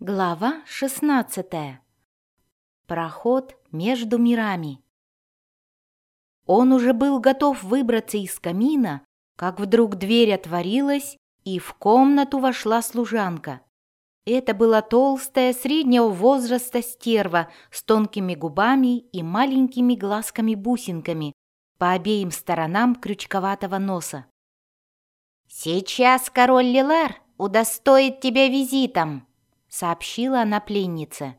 Глава 16. Проход между мирами. Он уже был готов выбраться из камина, как вдруг дверь отворилась, и в комнату вошла служанка. Это была толстая, среднего возраста стерва с тонкими губами и маленькими глазками-бусинками по обеим сторонам крючковатого носа. «Сейчас король Лилар удостоит тебя визитом», — сообщила она пленнице.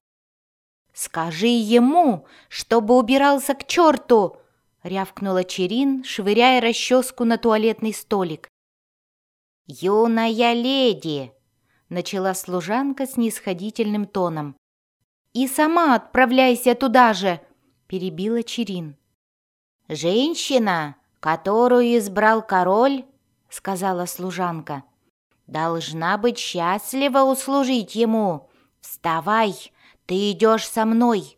«Скажи ему, чтобы убирался к черту!» — рявкнула Черин, швыряя расческу на туалетный столик. «Юная леди!» — начала служанка с нисходительным тоном. «И сама отправляйся туда же!» — перебила Черин. «Женщина, которую избрал король, — сказала служанка, должна быть счастлива услужить ему. Вставай, ты идешь со мной.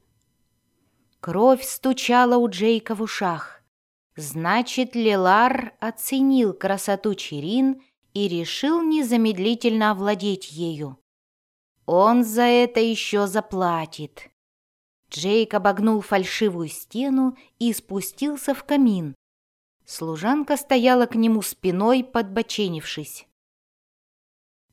Кровь стучала у Джейка в ушах. Значит, Лилар оценил красоту Черин и решил незамедлительно овладеть ею. Он за это еще заплатит. Джейк обогнул фальшивую стену и спустился в камин. Служанка стояла к нему спиной, подбоченившись.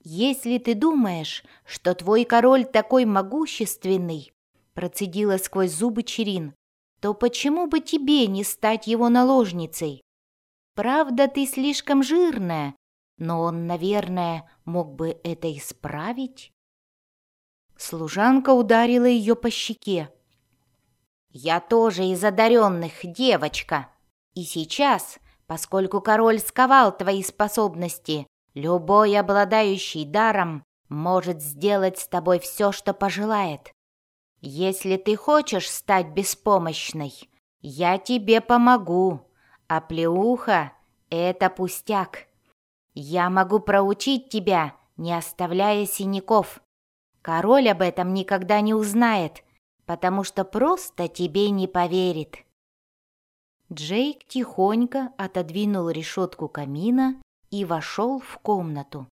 «Если ты думаешь, что твой король такой могущественный, процедила сквозь зубы Черин, то почему бы тебе не стать его наложницей? Правда, ты слишком жирная, но он, наверное, мог бы это исправить. Служанка ударила ее по щеке. «Я тоже из одаренных, девочка. И сейчас, поскольку король сковал твои способности, Любой, обладающий даром, может сделать с тобой все, что пожелает. Если ты хочешь стать беспомощной, я тебе помогу, а плеуха — это пустяк. Я могу проучить тебя, не оставляя синяков. Король об этом никогда не узнает, потому что просто тебе не поверит. Джейк тихонько отодвинул решетку камина и вошел в комнату.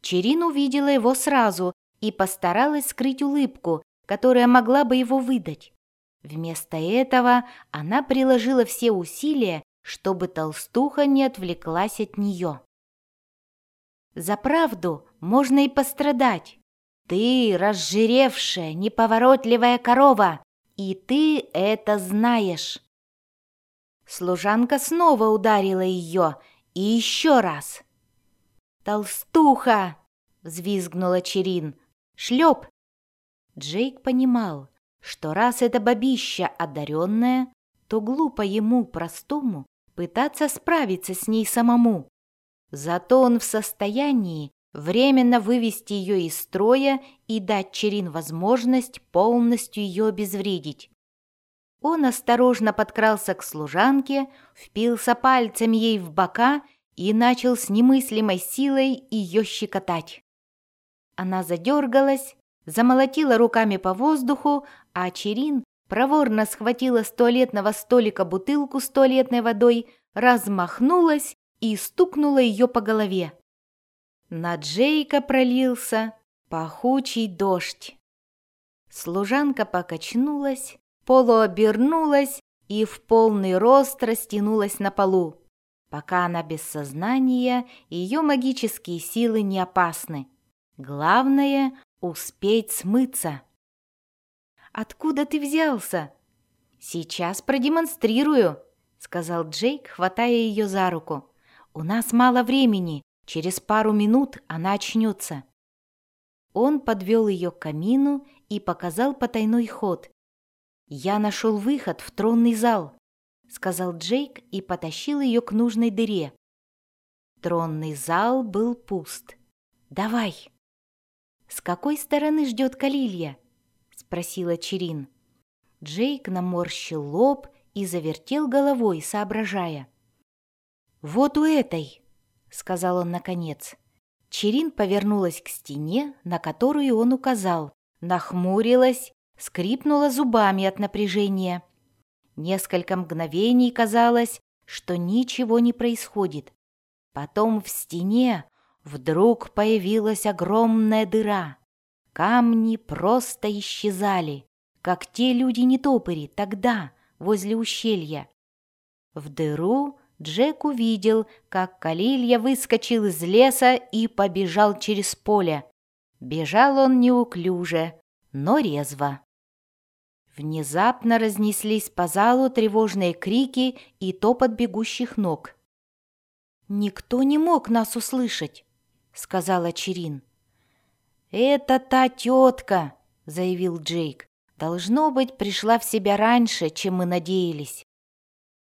Черин увидела его сразу и постаралась скрыть улыбку, которая могла бы его выдать. Вместо этого она приложила все усилия, чтобы толстуха не отвлеклась от нее. «За правду можно и пострадать. Ты разжиревшая, неповоротливая корова, и ты это знаешь». Служанка снова ударила ее, и еще раз. «Толстуха!» — взвизгнула Черин. «Шлеп!» Джейк понимал, что раз эта бабища одаренная, то глупо ему, простому, пытаться справиться с ней самому. Зато он в состоянии временно вывести ее из строя и дать Черин возможность полностью ее обезвредить. Он осторожно подкрался к служанке, впился пальцами ей в бока и начал с немыслимой силой ее щекотать. Она задергалась, замолотила руками по воздуху, а Черин проворно схватила с туалетного столика бутылку с туалетной водой, размахнулась и стукнула ее по голове. На Джейка пролился пахучий дождь. Служанка покачнулась, полуобернулась и в полный рост растянулась на полу. Пока она без сознания, ее магические силы не опасны. Главное — успеть смыться. «Откуда ты взялся?» «Сейчас продемонстрирую», — сказал Джейк, хватая ее за руку. «У нас мало времени, через пару минут она очнется». Он подвел ее к камину и показал потайной ход, «Я нашел выход в тронный зал», — сказал Джейк и потащил ее к нужной дыре. Тронный зал был пуст. «Давай!» «С какой стороны ждет Калилья?» — спросила Черин. Джейк наморщил лоб и завертел головой, соображая. «Вот у этой!» — сказал он наконец. Черин повернулась к стене, на которую он указал, нахмурилась скрипнула зубами от напряжения. Несколько мгновений казалось, что ничего не происходит. Потом в стене вдруг появилась огромная дыра. камни просто исчезали, как те люди-нетопыри тогда, возле ущелья. В дыру Джек увидел, как Калилья выскочил из леса и побежал через поле. Бежал он неуклюже, но резво. Внезапно разнеслись по залу тревожные крики и топот бегущих ног. «Никто не мог нас услышать», — сказала Черин. «Это та тетка», — заявил Джейк. «Должно быть, пришла в себя раньше, чем мы надеялись».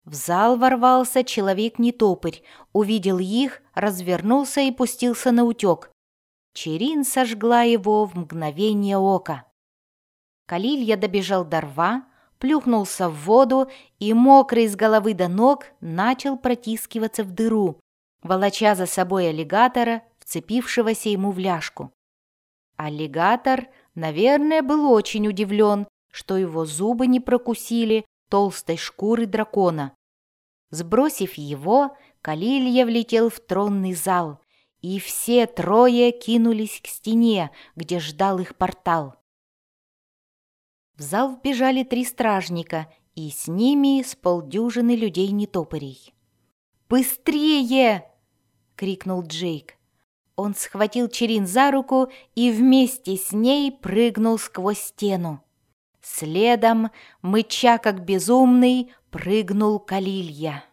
В зал ворвался человек-нетопырь, увидел их, развернулся и пустился на утек. Черин сожгла его в мгновение ока. Калилья добежал до рва, плюхнулся в воду и, мокрый с головы до ног, начал протискиваться в дыру, волоча за собой аллигатора, вцепившегося ему в ляжку. Аллигатор, наверное, был очень удивлен, что его зубы не прокусили толстой шкуры дракона. Сбросив его, Калилья влетел в тронный зал, и все трое кинулись к стене, где ждал их портал. В зал вбежали три стражника, и с ними с полдюжины людей-нетопырей. «Быстрее!» — крикнул Джейк. Он схватил Черин за руку и вместе с ней прыгнул сквозь стену. Следом, мыча как безумный, прыгнул Калилья.